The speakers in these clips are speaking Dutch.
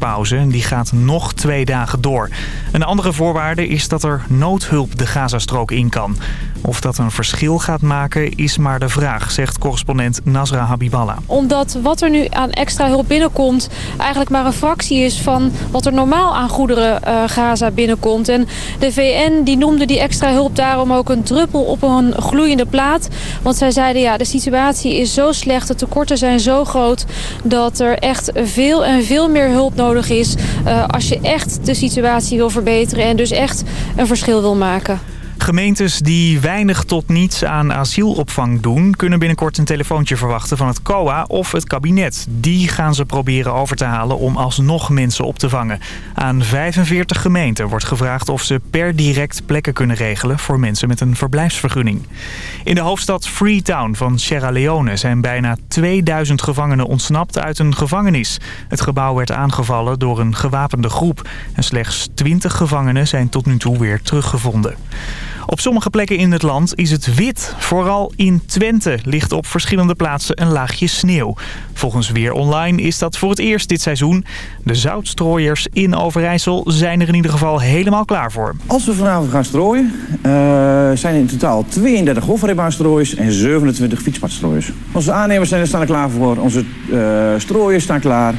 vuurwerkpauze. Die gaat nog twee dagen door. Een andere voorwaarde is dat er noodhulp de Gazastrook in kan. Of dat een verschil gaat maken is maar de vraag, zegt correspondent Nasra Habiballah. Omdat wat er nu aan extra hulp binnenkomt eigenlijk maar een fractie is van wat er normaal aan goederen uh, Gaza binnenkomt. En de VN die noemde die extra hulp daarom ook een druppel op een gloeiende plaat. Want zij zeiden ja, de situatie is zo slecht, de tekorten zijn zo groot dat er echt veel en veel meer hulp nodig is uh, als je echt de situatie wil verbeteren en dus echt een verschil wil maken. Gemeentes die weinig tot niets aan asielopvang doen... kunnen binnenkort een telefoontje verwachten van het COA of het kabinet. Die gaan ze proberen over te halen om alsnog mensen op te vangen. Aan 45 gemeenten wordt gevraagd of ze per direct plekken kunnen regelen... voor mensen met een verblijfsvergunning. In de hoofdstad Freetown van Sierra Leone zijn bijna 2000 gevangenen ontsnapt uit een gevangenis. Het gebouw werd aangevallen door een gewapende groep. En slechts 20 gevangenen zijn tot nu toe weer teruggevonden. Op sommige plekken in het land is het wit. Vooral in Twente ligt op verschillende plaatsen een laagje sneeuw. Volgens Weer Online is dat voor het eerst dit seizoen. De zoutstrooiers in Overijssel zijn er in ieder geval helemaal klaar voor. Als we vanavond gaan strooien, uh, zijn er in totaal 32 hofrijbaanstrooiers en 27 fietspadstrooiers. Onze aannemers zijn er staan er klaar voor, onze uh, strooiers staan klaar.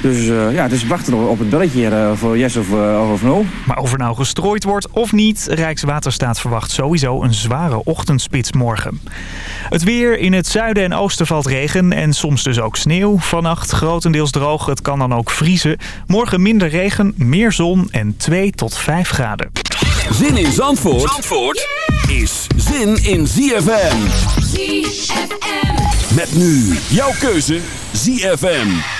Dus uh, ja, het is wachten op het belletje uh, voor yes of, uh, of no. Maar of er nou gestrooid wordt of niet, Rijkswaterstaat verwacht sowieso een zware ochtendspits morgen. Het weer in het zuiden en oosten valt regen en soms dus ook sneeuw. Vannacht grotendeels droog, het kan dan ook vriezen. Morgen minder regen, meer zon en 2 tot 5 graden. Zin in Zandvoort, Zandvoort is zin in ZFM. ZFM. Met nu jouw keuze ZFM.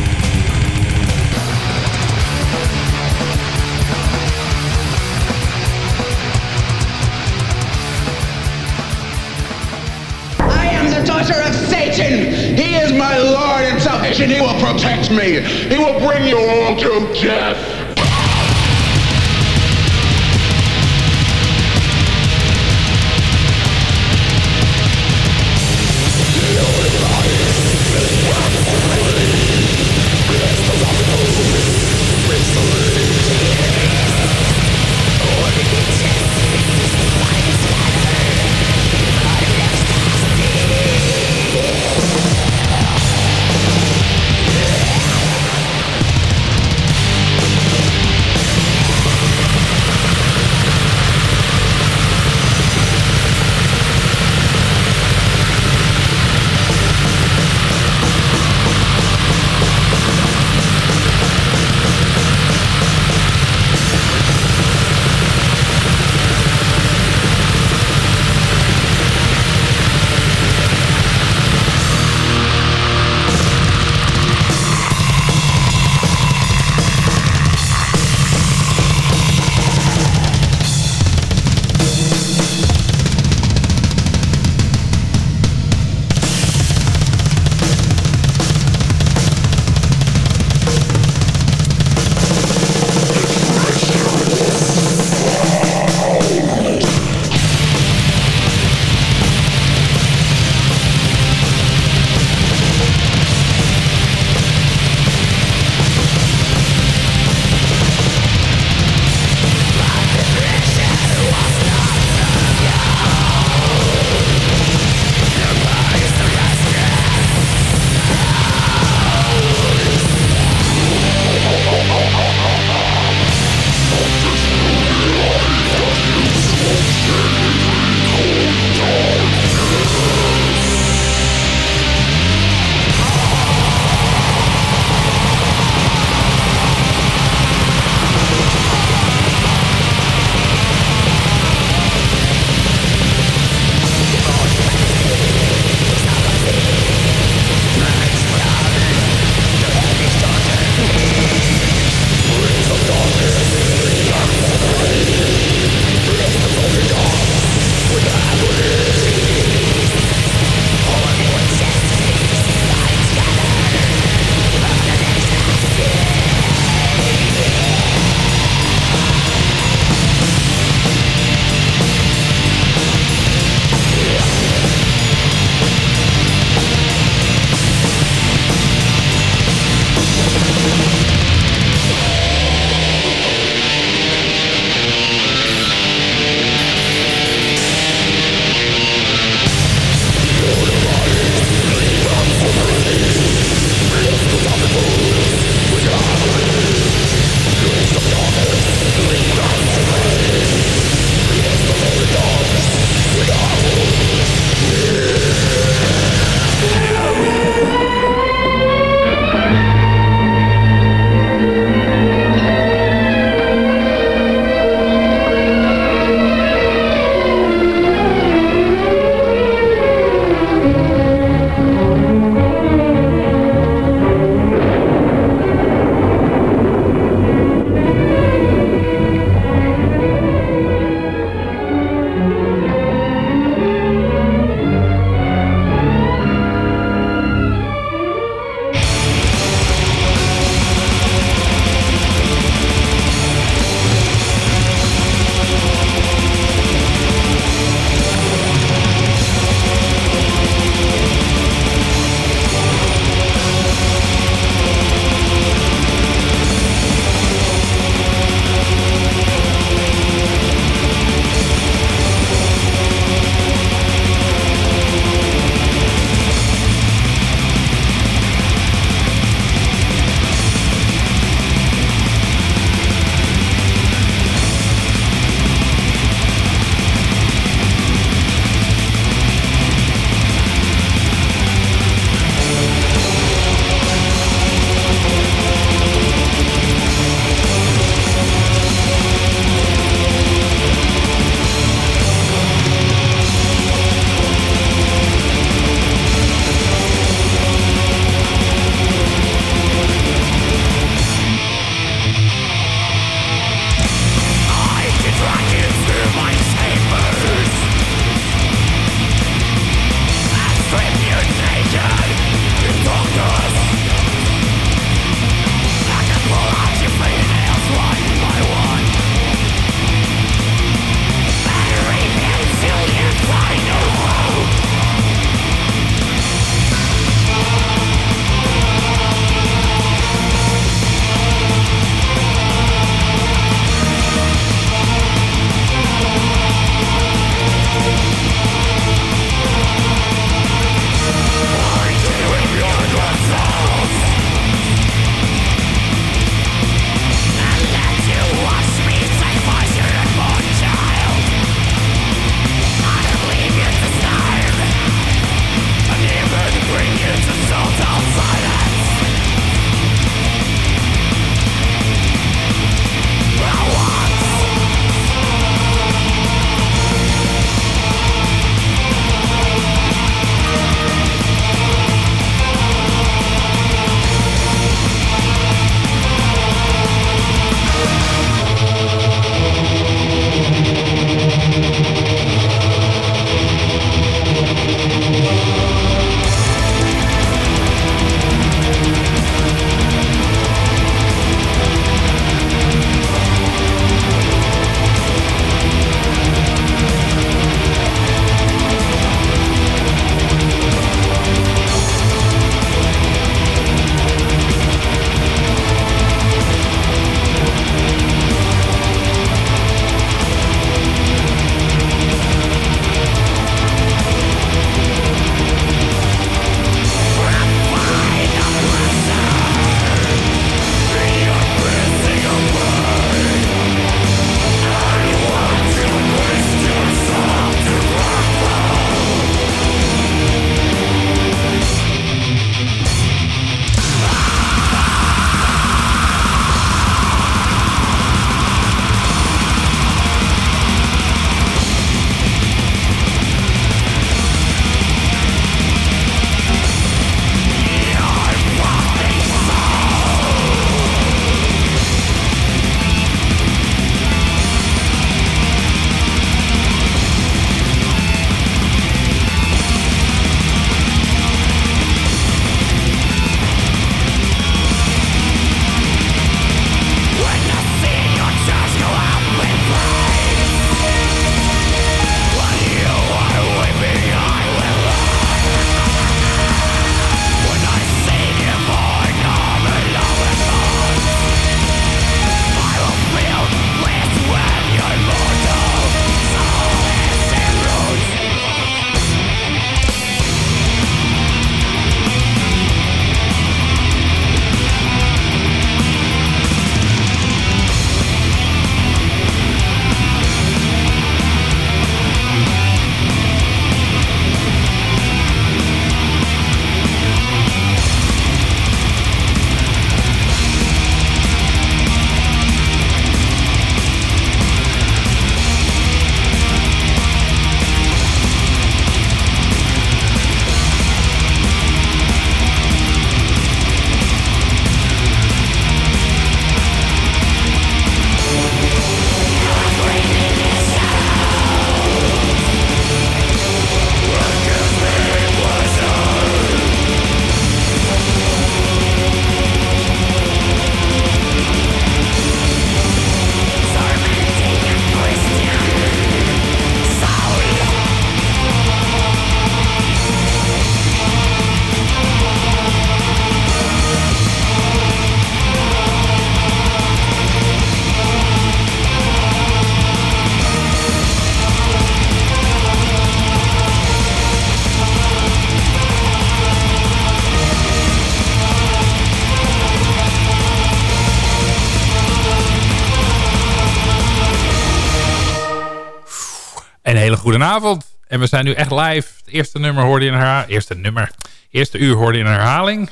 He will protect me. He will bring you all to death. Goedenavond. En we zijn nu echt live. Het eerste nummer hoorde je in herhaling. Eerste nummer. Eerste uur hoorde je in herhaling.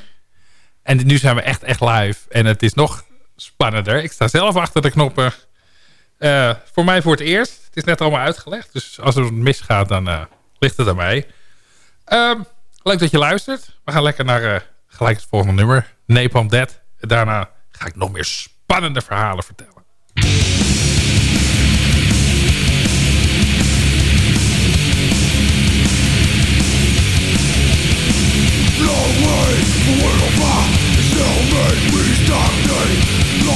En nu zijn we echt, echt live. En het is nog spannender. Ik sta zelf achter de knoppen. Uh, voor mij voor het eerst. Het is net allemaal uitgelegd. Dus als er misgaat, dan uh, ligt het aan mij. Uh, leuk dat je luistert. We gaan lekker naar uh, gelijk het volgende nummer. Napalm Dead. Daarna ga ik nog meer spannende verhalen vertellen.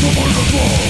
Someone above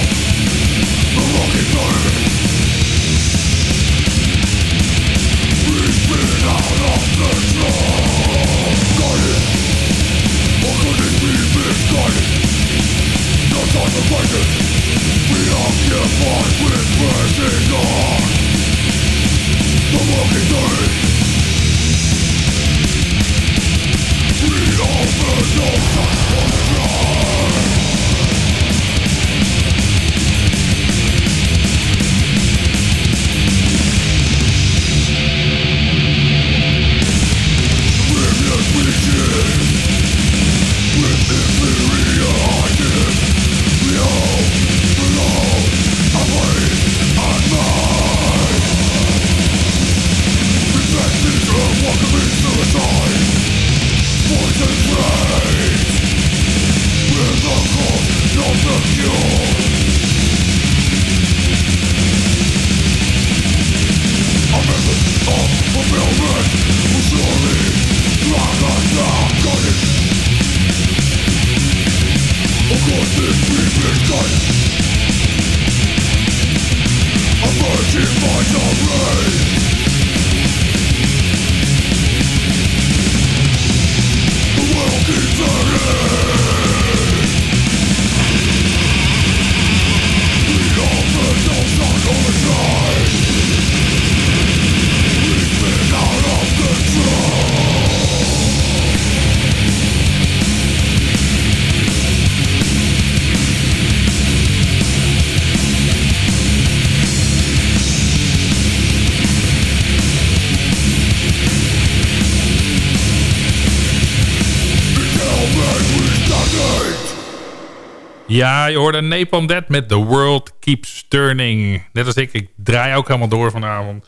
Ja, je hoorde Napalm Dead met The World Keeps Turning. Net als ik, ik draai ook helemaal door vanavond.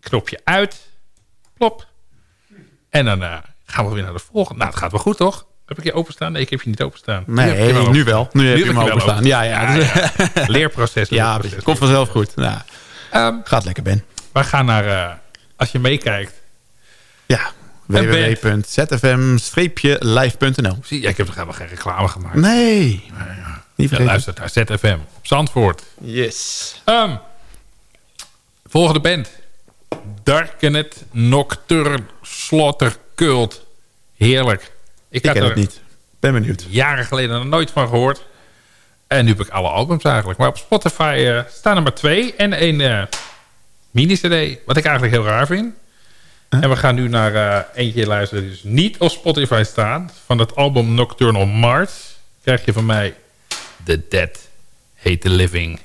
Knopje uit. Plop. En dan uh, gaan we weer naar de volgende. Nou, het gaat wel goed, toch? Heb ik je openstaan? Nee, ik heb je niet openstaan. Nee, nu, nu wel. Nu, heb je hem openstaan. Ja, ja. ja, ja. Leerproces. ja, leerproces. komt vanzelf goed. Nou, um, gaat lekker, Ben. We gaan naar, uh, als je meekijkt. Ja, www.zfm-live.nl Zie, ik heb toch helemaal geen reclame gemaakt. Nee. Ja, ja. Niet ja, luister naar ZFM op Zandvoort. Yes. Um, volgende band. Darkenet Nocturne Slaughter Cult. Heerlijk. Ik, ik ken het niet. Ben benieuwd. Jaren geleden er nooit van gehoord. En nu heb ik alle albums eigenlijk. Maar op Spotify uh, staan er maar twee. En een uh, mini-cd. Wat ik eigenlijk heel raar vind. En we gaan nu naar uh, eentje luisteren die dus niet op Spotify staat. Van het album Nocturnal Mars krijg je van mij The Dead Hate the Living.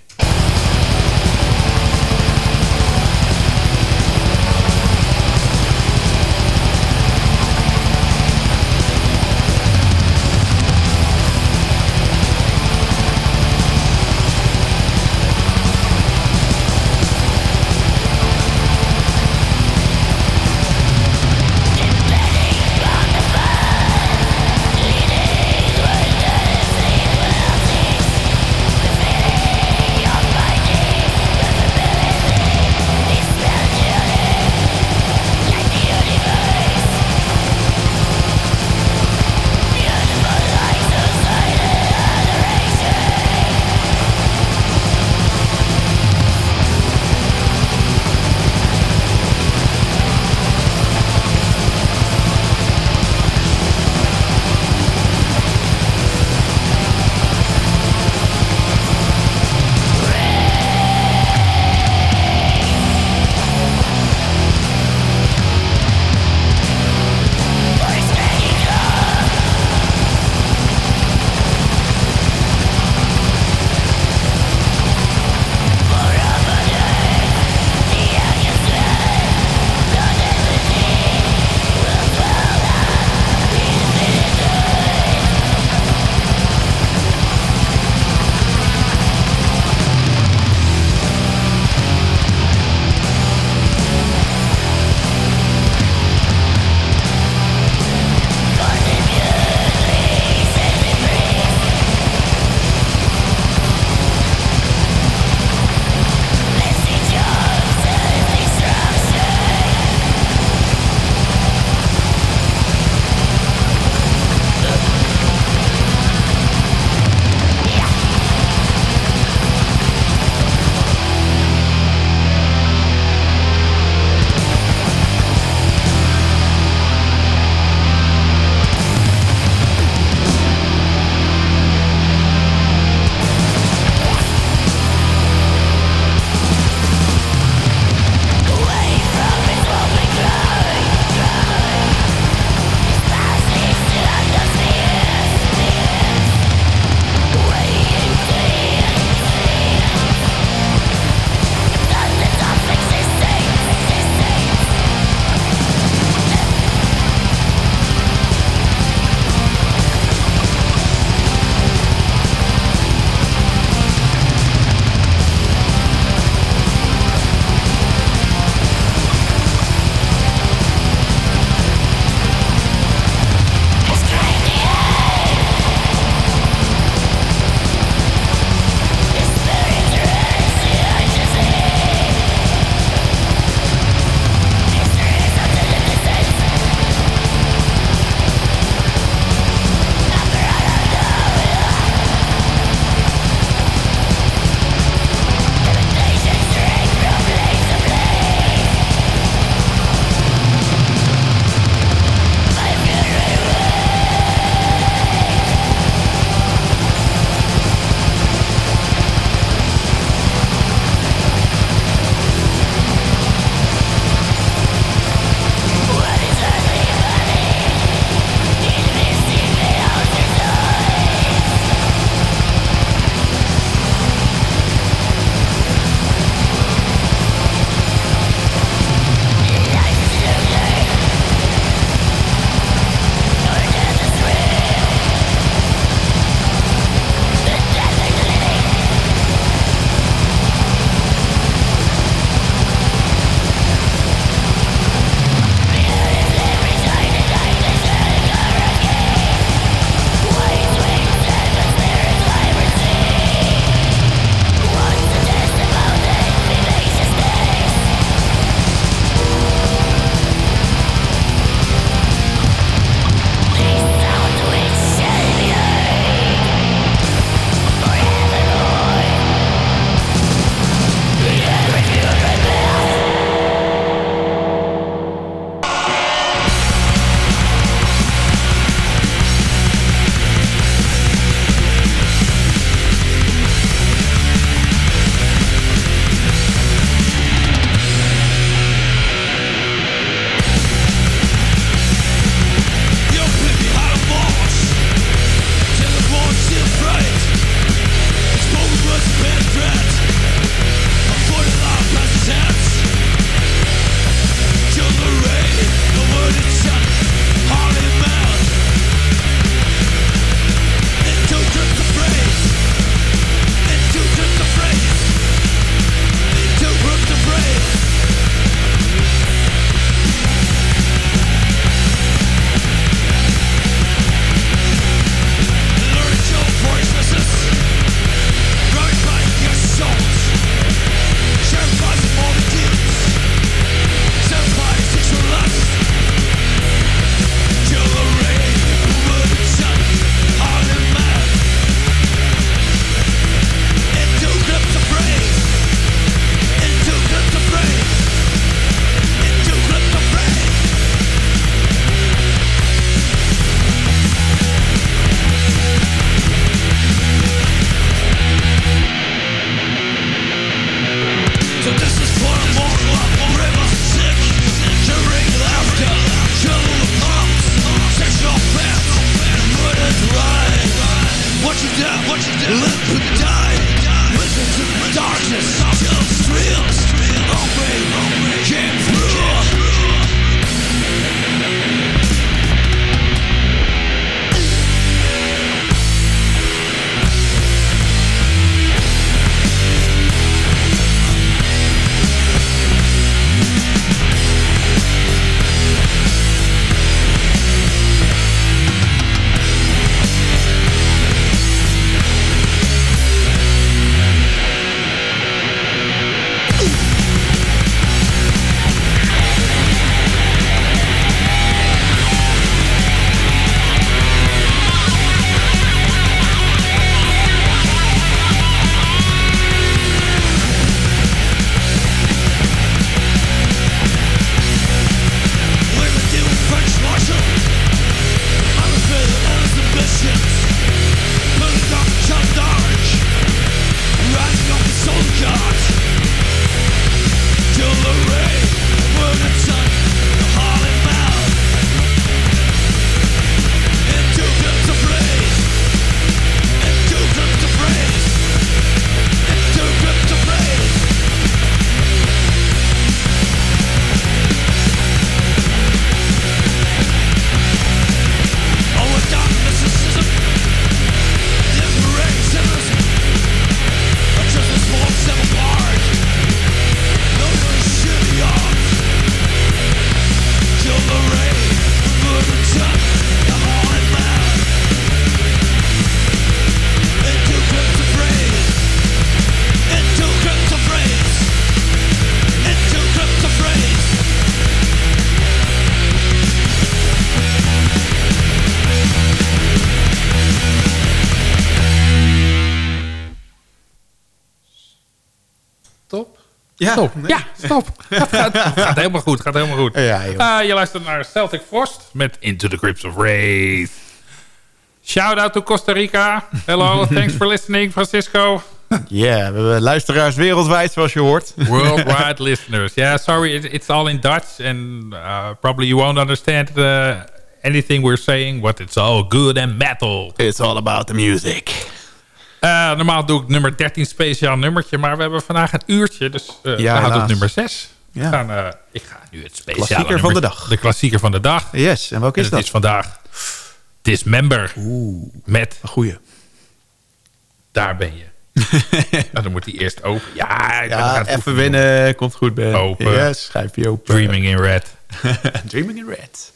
Ja, stop. Ja, stop. gaat, gaat, gaat, helemaal goed. Gaat helemaal goed. Ja, uh, je luistert naar Celtic Frost met Into the Grips of Wraith. Shout out to Costa Rica. Hello, thanks for listening, Francisco. Ja, yeah, we hebben luisteraars wereldwijd, zoals je hoort. Worldwide listeners. Yeah, sorry, it's all in Dutch. And uh, probably you won't understand uh, anything we're saying. But it's all good and metal. It's all about the music. Uh, normaal doe ik nummer 13 speciaal nummertje. Maar we hebben vandaag een uurtje. Dus ja, we gaan tot nummer 6. Ja. Gaan, uh, ik ga nu het speciale Klassieker van de dag. De klassieker van de dag. Yes, en welke is en dat? Het is vandaag Dismember. Oeh, met... Een goeie. Daar ben je. nou, dan moet hij eerst open. Ja, ja even winnen. Komt goed, Ben. Open. Yes, schrijf je open. Dreaming in Red. Dreaming in Red.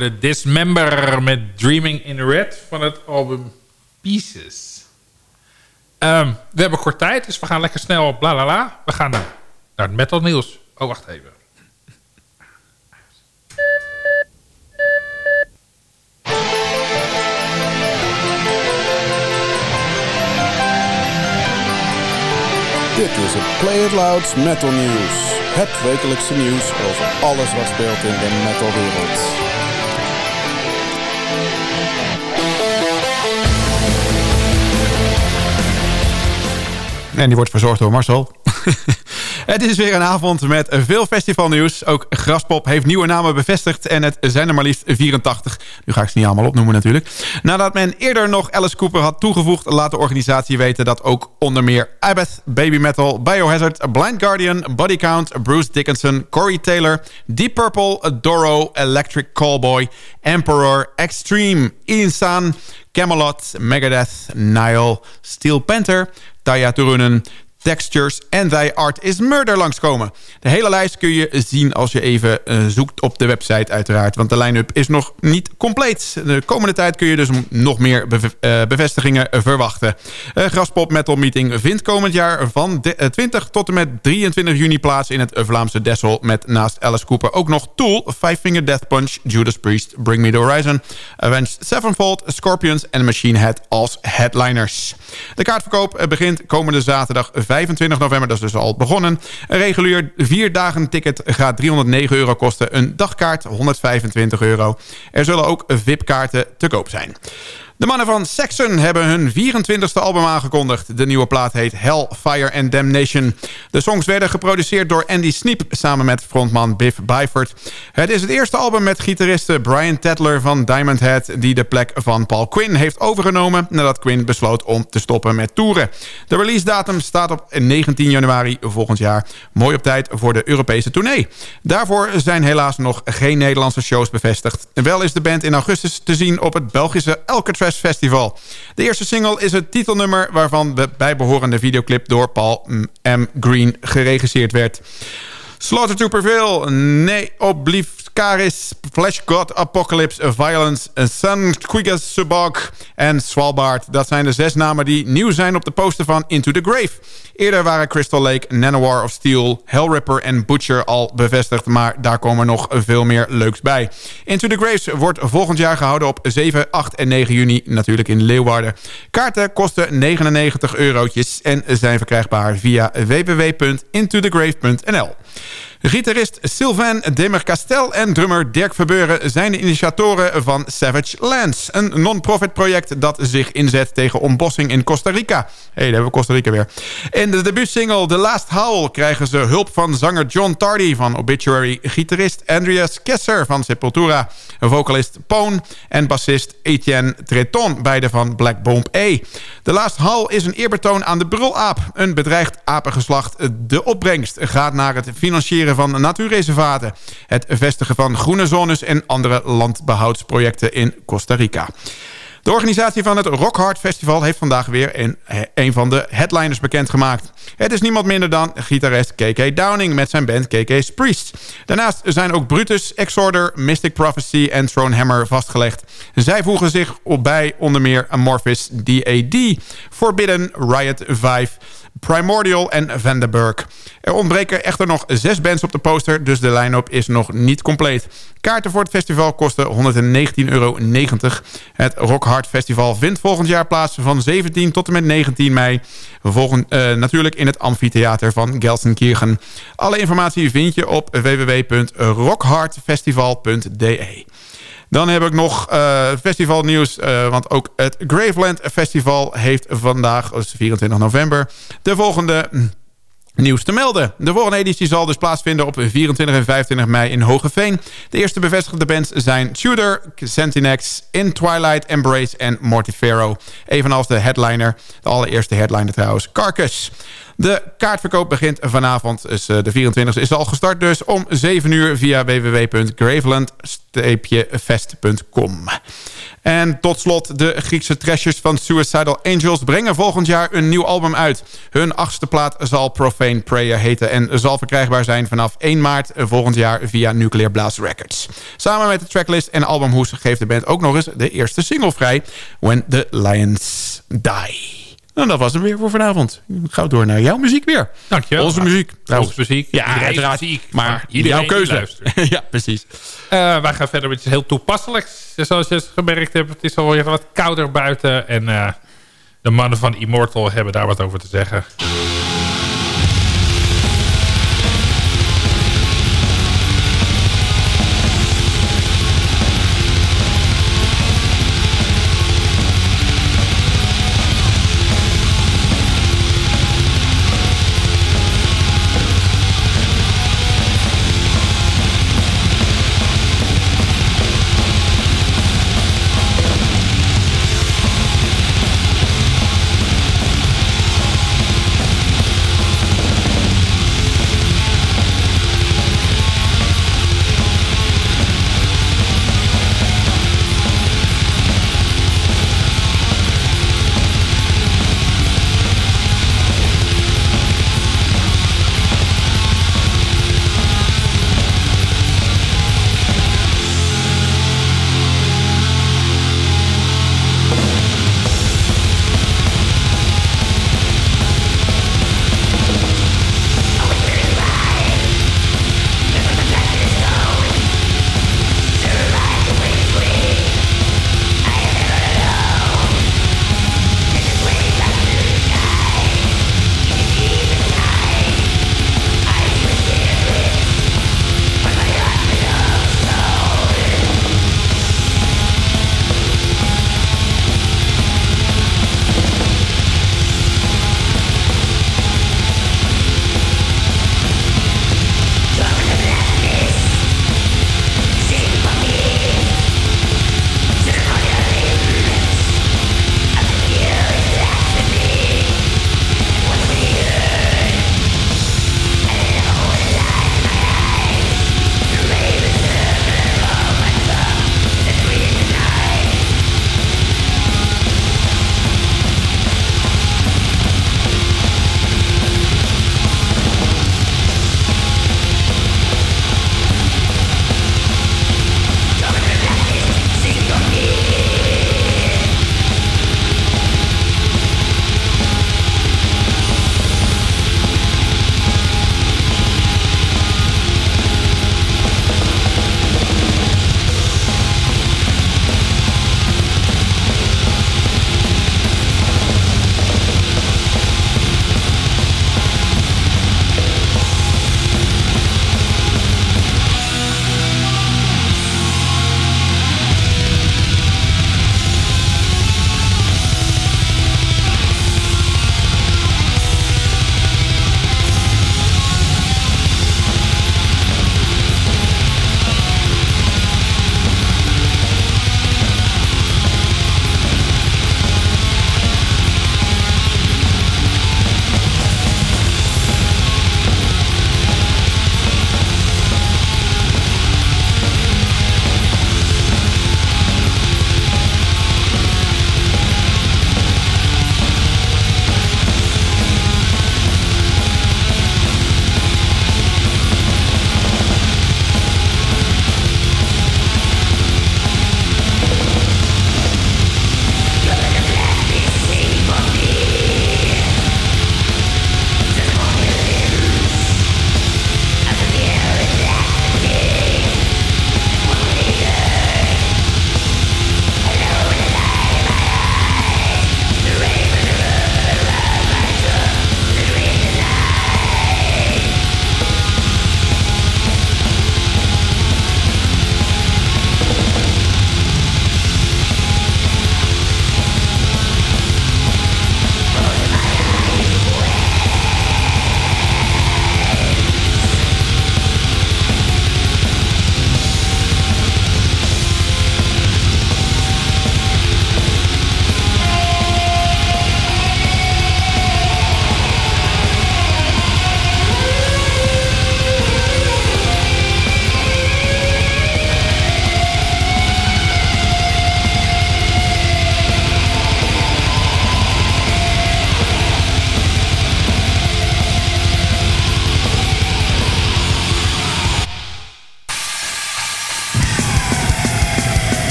Hoorde Dismember met Dreaming in Red van het album Pieces. Ehm, we hebben kort tijd, dus we gaan lekker snel bla la la. We gaan naar, het metal nieuws. Oh, wacht even. Dit is het Play It Loud Metal News. Het wekelijkse nieuws over alles wat speelt in de metalwereld. En die wordt verzorgd door Marcel. het is weer een avond met veel festivalnieuws. Ook Graspop heeft nieuwe namen bevestigd en het zijn er maar liefst 84. Nu ga ik ze niet allemaal opnoemen natuurlijk. Nadat men eerder nog Alice Cooper had toegevoegd... laat de organisatie weten dat ook onder meer Abbott, Baby Metal, Biohazard... Blind Guardian, Body Count, Bruce Dickinson, Corey Taylor... Deep Purple, Doro, Electric Callboy, Emperor, Extreme, Insan... Camelot, Megadeth, Nile, Steel Panther, Taya Turunen, Textures en Thy Art is Murder langskomen. De hele lijst kun je zien als je even uh, zoekt op de website uiteraard. Want de line-up is nog niet compleet. De komende tijd kun je dus nog meer uh, bevestigingen verwachten. Uh, Graspop Metal Meeting vindt komend jaar van 20 tot en met 23 juni plaats... in het Vlaamse Dessel met naast Alice Cooper ook nog Tool... Five Finger Death Punch, Judas Priest, Bring Me The Horizon... Avenged Sevenfold, Scorpions en Machine Head als headliners. De kaartverkoop begint komende zaterdag 25 november, dat is dus al begonnen. Een regulier vier dagen ticket gaat 309 euro kosten. Een dagkaart 125 euro. Er zullen ook VIP-kaarten te koop zijn. De mannen van Saxon hebben hun 24e album aangekondigd. De nieuwe plaat heet Hell, Fire and Damnation. De songs werden geproduceerd door Andy Sneap... samen met frontman Biff Byford. Het is het eerste album met gitariste Brian Tedler van Diamond Head... die de plek van Paul Quinn heeft overgenomen... nadat Quinn besloot om te stoppen met toeren. De release datum staat op 19 januari volgend jaar. Mooi op tijd voor de Europese tournee. Daarvoor zijn helaas nog geen Nederlandse shows bevestigd. Wel is de band in augustus te zien op het Belgische Alcatraz Festival. De eerste single is het titelnummer... waarvan de bijbehorende videoclip door Paul M. Green geregisseerd werd. Slaughter to Prevail, Nee Oblivicaris, Flash God, Apocalypse, Violence, Sun, Quigas, Subok en Svalbard. Dat zijn de zes namen die nieuw zijn op de poster van Into the Grave. Eerder waren Crystal Lake, Nanowar of Steel, Hellripper en Butcher al bevestigd... maar daar komen nog veel meer leuks bij. Into the Graves wordt volgend jaar gehouden op 7, 8 en 9 juni... natuurlijk in Leeuwarden. Kaarten kosten 99 eurotjes en zijn verkrijgbaar via www.intothegrave.nl. Gitarist Sylvain Demercastel en drummer Dirk Verbeuren zijn de initiatoren van Savage Lands. Een non-profit project dat zich inzet tegen ontbossing in Costa Rica. Hé, hey, daar hebben we Costa Rica weer. In de debuutsingle The Last Howl krijgen ze hulp van zanger John Tardy van Obituary, gitarist Andreas Kesser van Sepultura, vocalist Poon en bassist Etienne Treton, beide van Black Bomb A. The Last Howl is een eerbetoon aan de brulaap, een bedreigd apengeslacht. De opbrengst gaat naar het financieren van natuurreservaten... het vestigen van groene zones en andere landbehoudsprojecten in Costa Rica. De organisatie van het Rock Hard Festival heeft vandaag weer een, een van de headliners bekendgemaakt. Het is niemand minder dan gitarist KK Downing met zijn band KK's Priest. Daarnaast zijn ook Brutus, Exorder, Mystic Prophecy en Throne Hammer vastgelegd. Zij voegen zich op bij onder meer Amorphis DAD, Forbidden, Riot 5... Primordial en Vandenberg. Er ontbreken echter nog zes bands op de poster, dus de line-up is nog niet compleet. Kaarten voor het festival kosten 119,90 euro. Het Rock Hard Festival vindt volgend jaar plaats van 17 tot en met 19 mei. Volgend, uh, natuurlijk in het amfitheater van Gelsenkirchen. Alle informatie vind je op www.rockhardfestival.de. Dan heb ik nog uh, festivalnieuws. Uh, want ook het Graveland Festival heeft vandaag, is 24 november... de volgende nieuws te melden. De volgende editie zal dus plaatsvinden op 24 en 25 mei in Hogeveen. De eerste bevestigde bands zijn Tudor, Sentinex, In Twilight, Embrace en Mortifero. Evenals de headliner, de allereerste headliner trouwens, Carcass. De kaartverkoop begint vanavond, dus de 24e is al gestart dus... om 7 uur via www.graveland-fest.com. En tot slot, de Griekse trashers van Suicidal Angels brengen volgend jaar een nieuw album uit. Hun achtste plaat zal Profane Prayer heten en zal verkrijgbaar zijn vanaf 1 maart volgend jaar via Nuclear Blast Records. Samen met de tracklist en albumhoes geeft de band ook nog eens de eerste single vrij, When the Lions Die. Nou, dat was het weer voor vanavond. Gauw door naar jouw muziek weer. Dankjewel. Onze muziek. Onze muziek. Ja, Iedereen uiteraard. muziek. Maar jouw keuze. ja, precies. Eh, wij gaan verder met iets heel toepasselijks. Zoals je gemerkt hebt, het is alweer wat kouder buiten. En eh, de mannen van Immortal hebben daar wat over te zeggen.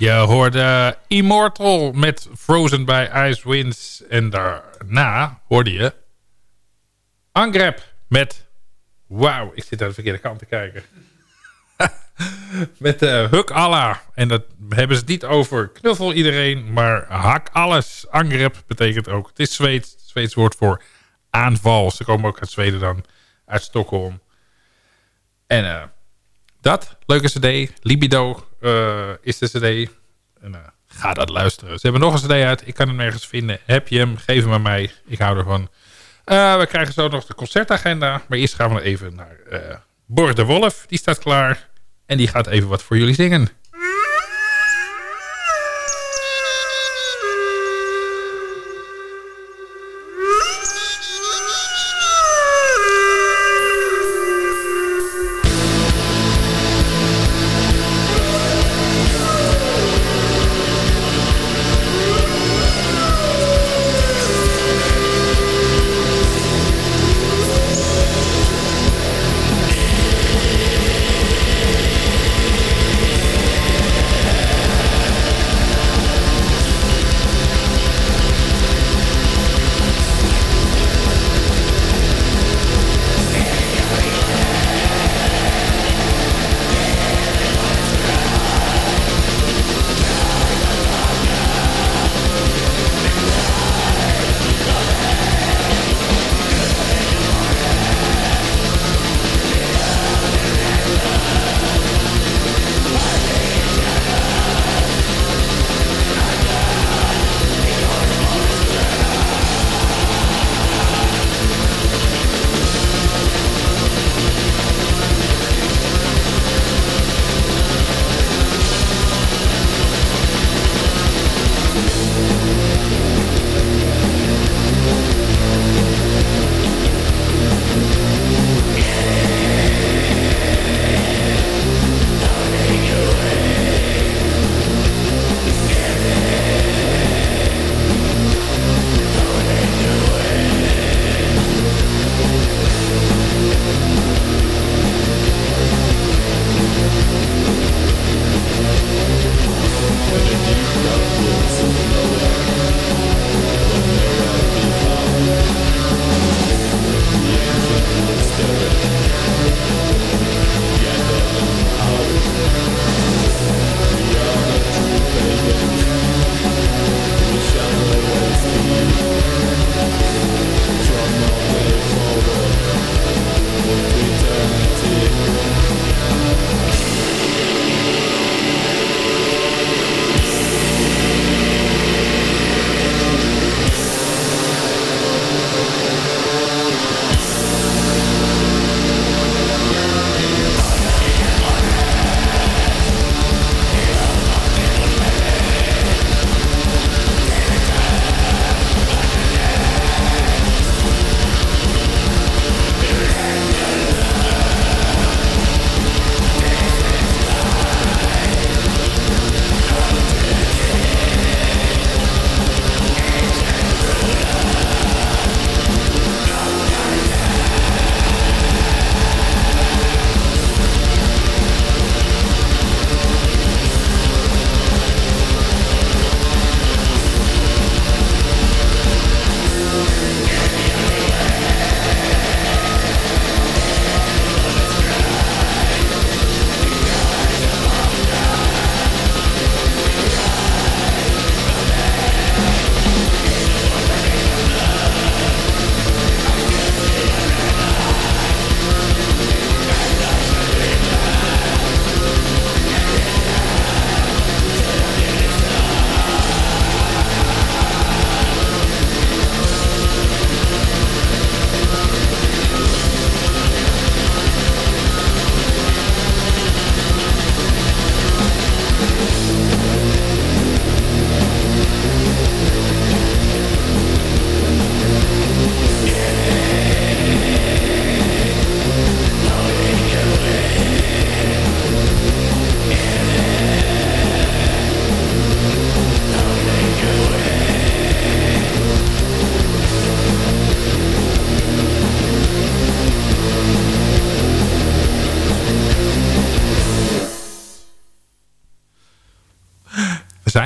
Je hoorde Immortal met Frozen by Ice Winds. En daarna hoorde je Angrep met... Wauw, ik zit aan de verkeerde kant te kijken. met uh, Huk Allah. En dat hebben ze niet over knuffel iedereen, maar hak alles. Angrep betekent ook, het is Zweeds, het Zweeds woord voor aanval. Ze komen ook uit Zweden dan, uit Stockholm. En uh, dat, leuke cd. Libido uh, is de cd. En, ga dat luisteren. Ze hebben nog een cd uit. Ik kan hem nergens vinden. Heb je hem? Geef hem aan mij. Ik hou ervan. we krijgen zo nog de concertagenda. Maar eerst gaan we even naar Bor de Wolf. Die staat klaar. En die gaat even wat voor jullie zingen.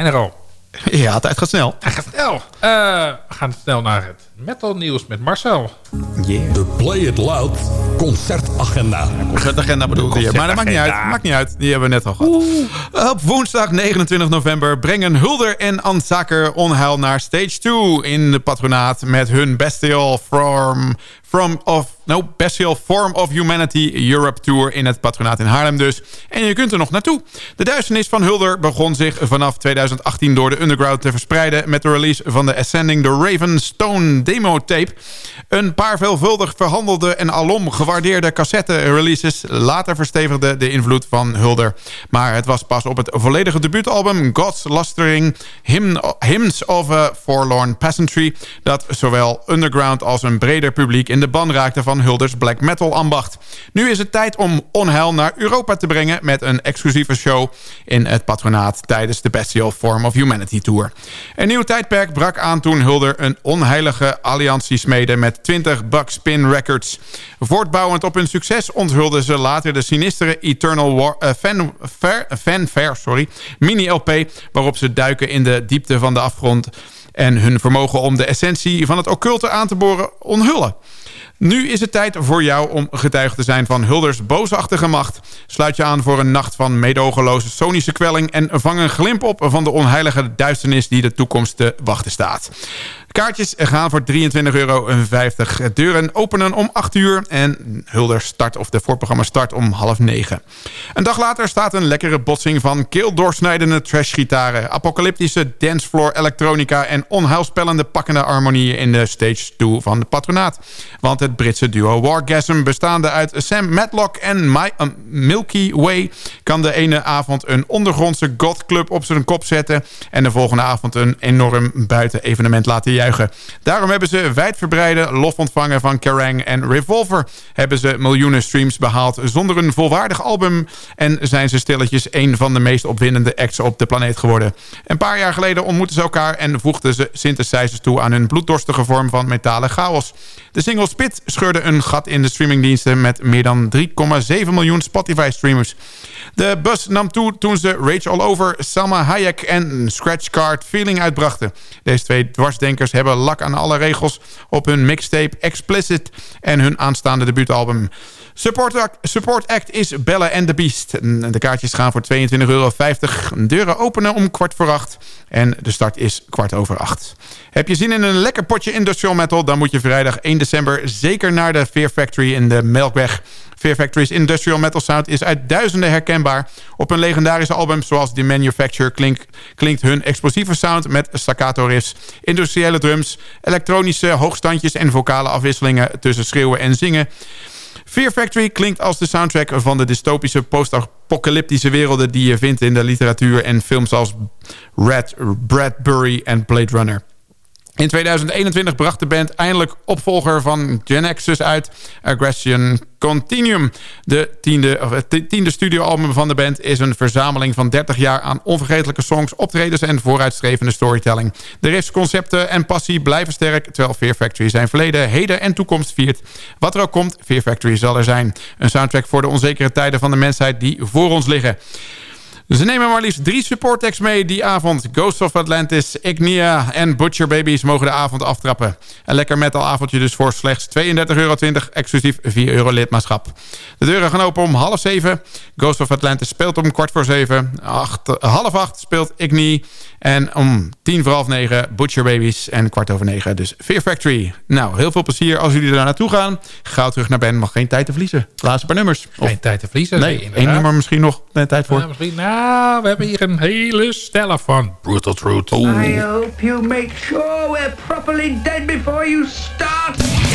Zijn er al. Ja, tijd gaat snel. Hij gaat snel. Eh, we gaan snel naar het metal nieuws met Marcel. De Play It Loud concertagenda. Concertagenda bedoelde je. Maar dat maakt niet uit. Maakt niet uit. Die hebben we net al gehad. Op woensdag 29 november brengen Hulder en Ansaker onheil naar Stage 2 in de patronaat met hun Bestial Form, from of, no, Bestial Form of Humanity Europe Tour in het patronaat in Haarlem dus. En je kunt er nog naartoe. De duisternis van Hulder begon zich vanaf 2018 door de underground te verspreiden met de release van de Ascending the Raven Stone demo tape. Een paar veelvuldig verhandelde en alom gewaardeerde cassette-releases later verstevigden de invloed van Hulder. Maar het was pas op het volledige debuutalbum God's Lustering Hymns of a Forlorn Peasantry dat zowel underground als een breder publiek in de ban raakte van Hulders black metal ambacht. Nu is het tijd om onheil naar Europa te brengen met een exclusieve show in het patronaat tijdens de Bestial Form of Humanity Tour. Een nieuw tijdperk brak aan toen Hulder een onheilige alliantie smeden met 20 Buckspin Records. Voortbouwend op hun succes onthulden ze later de sinistere Eternal War, uh, fanfare, fanfare sorry, mini-LP... waarop ze duiken in de diepte van de afgrond... en hun vermogen om de essentie van het occulte aan te boren onthullen. Nu is het tijd voor jou om getuige te zijn van Hulders boosachtige macht. Sluit je aan voor een nacht van meedogenloze sonische kwelling... en vang een glimp op van de onheilige duisternis die de toekomst te wachten staat. Kaartjes gaan voor 23,50 euro. Deuren openen om 8 uur en Hulder start of de voorprogramma start om half 9. Een dag later staat een lekkere botsing van keeldoorsnijdende trashgitaren, apocalyptische dancefloor elektronica en onheilspellende pakkende harmonieën in de stage 2 van de patronaat. Want het Britse duo Wargasm bestaande uit Sam Matlock en My, uh, Milky Way kan de ene avond een ondergrondse gothclub op zijn kop zetten en de volgende avond een enorm buitenevenement laten Daarom hebben ze wijdverbreide lof ontvangen van Kerrang en Revolver. Hebben ze miljoenen streams behaald zonder een volwaardig album. En zijn ze stilletjes een van de meest opwindende acts op de planeet geworden. Een paar jaar geleden ontmoetten ze elkaar en voegden ze synthesizers toe aan hun bloeddorstige vorm van metalen chaos. De single Spit scheurde een gat in de streamingdiensten met meer dan 3,7 miljoen Spotify-streamers. De bus nam toe toen ze Rage All Over, Salma Hayek en Scratch Card Feeling uitbrachten. Deze twee dwarsdenkers hebben lak aan alle regels op hun mixtape Explicit en hun aanstaande debuutalbum. Support act, support act is Belle and the Beast. De kaartjes gaan voor 22,50 euro. Deuren openen om kwart voor acht. En de start is kwart over acht. Heb je zin in een lekker potje industrial metal... dan moet je vrijdag 1 december zeker naar de Fear Factory in de Melkweg. Fear Factory's industrial metal sound is uit duizenden herkenbaar. Op een legendarische album zoals The Manufacture klink, klinkt hun explosieve sound... met staccato riffs, industriële drums... elektronische hoogstandjes en vocale afwisselingen tussen schreeuwen en zingen... Fear Factory klinkt als de soundtrack van de dystopische post-apocalyptische werelden... die je vindt in de literatuur en films als Red, Bradbury en Blade Runner. In 2021 bracht de band eindelijk opvolger van Genexus uit, Aggression Continuum. De tiende, of het tiende studioalbum van de band is een verzameling van 30 jaar aan onvergetelijke songs, optredens en vooruitstrevende storytelling. De riffs, concepten en passie blijven sterk, terwijl Fear Factory zijn verleden, heden en toekomst viert. Wat er ook komt, Fear Factory zal er zijn. Een soundtrack voor de onzekere tijden van de mensheid die voor ons liggen. Ze nemen maar liefst drie support mee die avond. Ghost of Atlantis, Ignia en Butcher Babies mogen de avond aftrappen. Een lekker metal avondje dus voor slechts 32,20 euro, exclusief 4 euro lidmaatschap. De deuren gaan open om half zeven. Ghost of Atlantis speelt om kwart voor zeven. Acht, half acht speelt Igni. En om tien voor half negen Butcher Babies en kwart over negen dus Fear Factory. Nou, heel veel plezier als jullie daar naartoe gaan. Ga terug naar Ben, mag geen tijd te verliezen. Laatste paar nummers. Geen tijd te verliezen. Nee, nee één nummer misschien nog. Nee, tijd voor. Misschien, nou, we hebben hier een hele stelle van Brutal Truth. Oh. I hope you make sure we're properly dead before you start.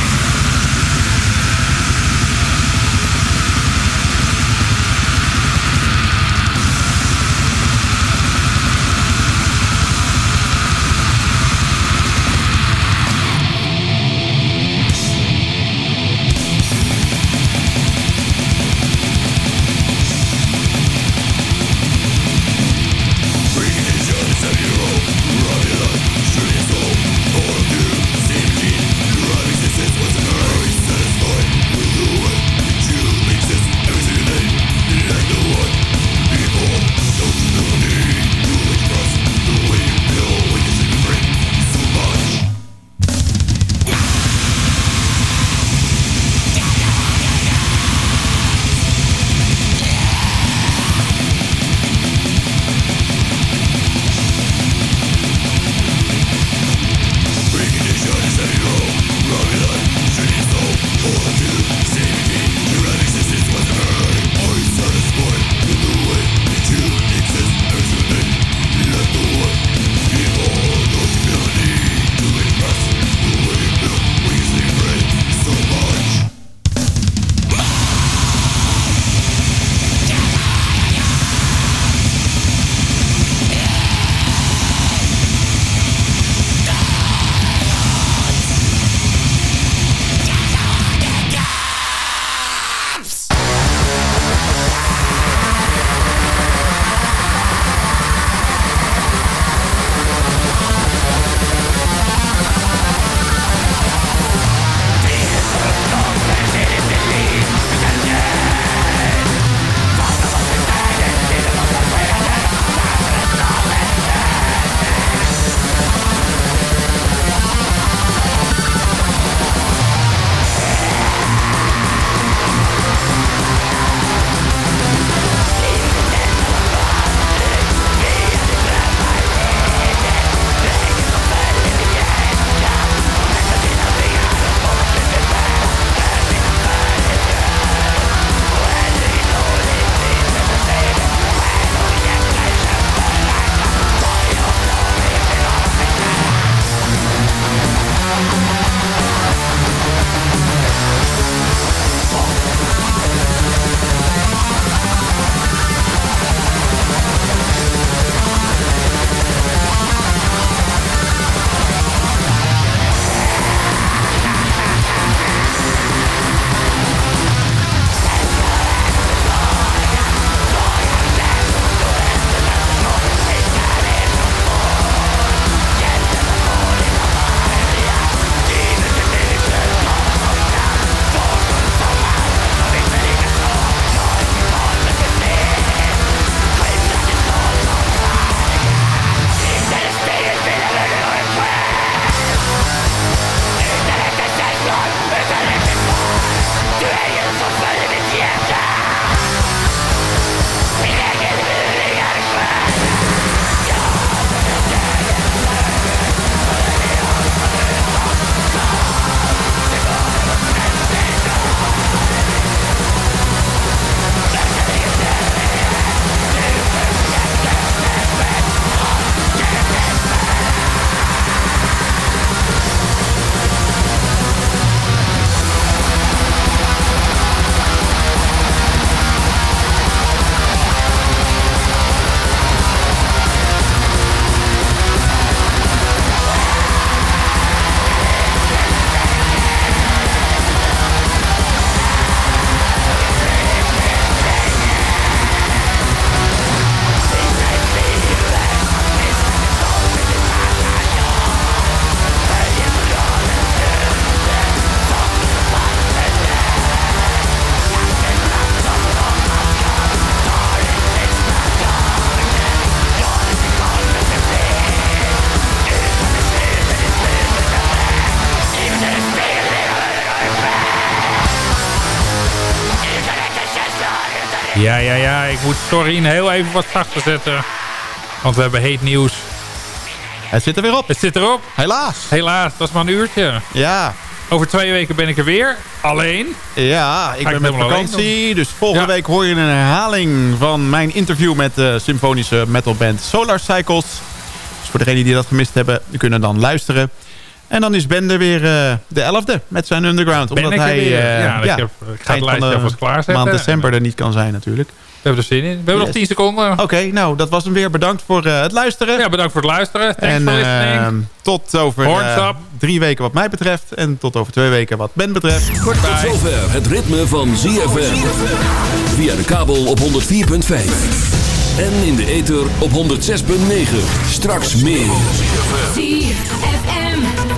Ja, ja. Ik moet Storien heel even wat zachter zetten. Want we hebben heet nieuws. Het zit er weer op. Het zit erop. Helaas. Helaas, dat is maar een uurtje. Ja. Over twee weken ben ik er weer. Alleen. Ja, ik Ga ben ik met helemaal alleen vakantie. Dus volgende week hoor je een herhaling van mijn interview met de symfonische metalband Solar Cycles. Dus voor degenen die dat gemist hebben, die kunnen dan luisteren. En dan is Ben er weer eh, de 11e met zijn Underground. Ben omdat ik hij eh, Ja, ik heb- ik ga het lijstje de alvast klaarzetten. maand december er niet kan zijn natuurlijk. We hebben er zin in. We hebben nog Yes. 10 seconden. Oké, nou dat was hem weer. Bedankt voor eh, het luisteren. Ja, bedankt voor het luisteren. Thanks en tot over drie weken wat mij betreft. En tot over twee weken wat Ben betreft. Tot zover het ritme van ZFM. Via de kabel op 104.5. En in de ether op 106.9. Straks meer.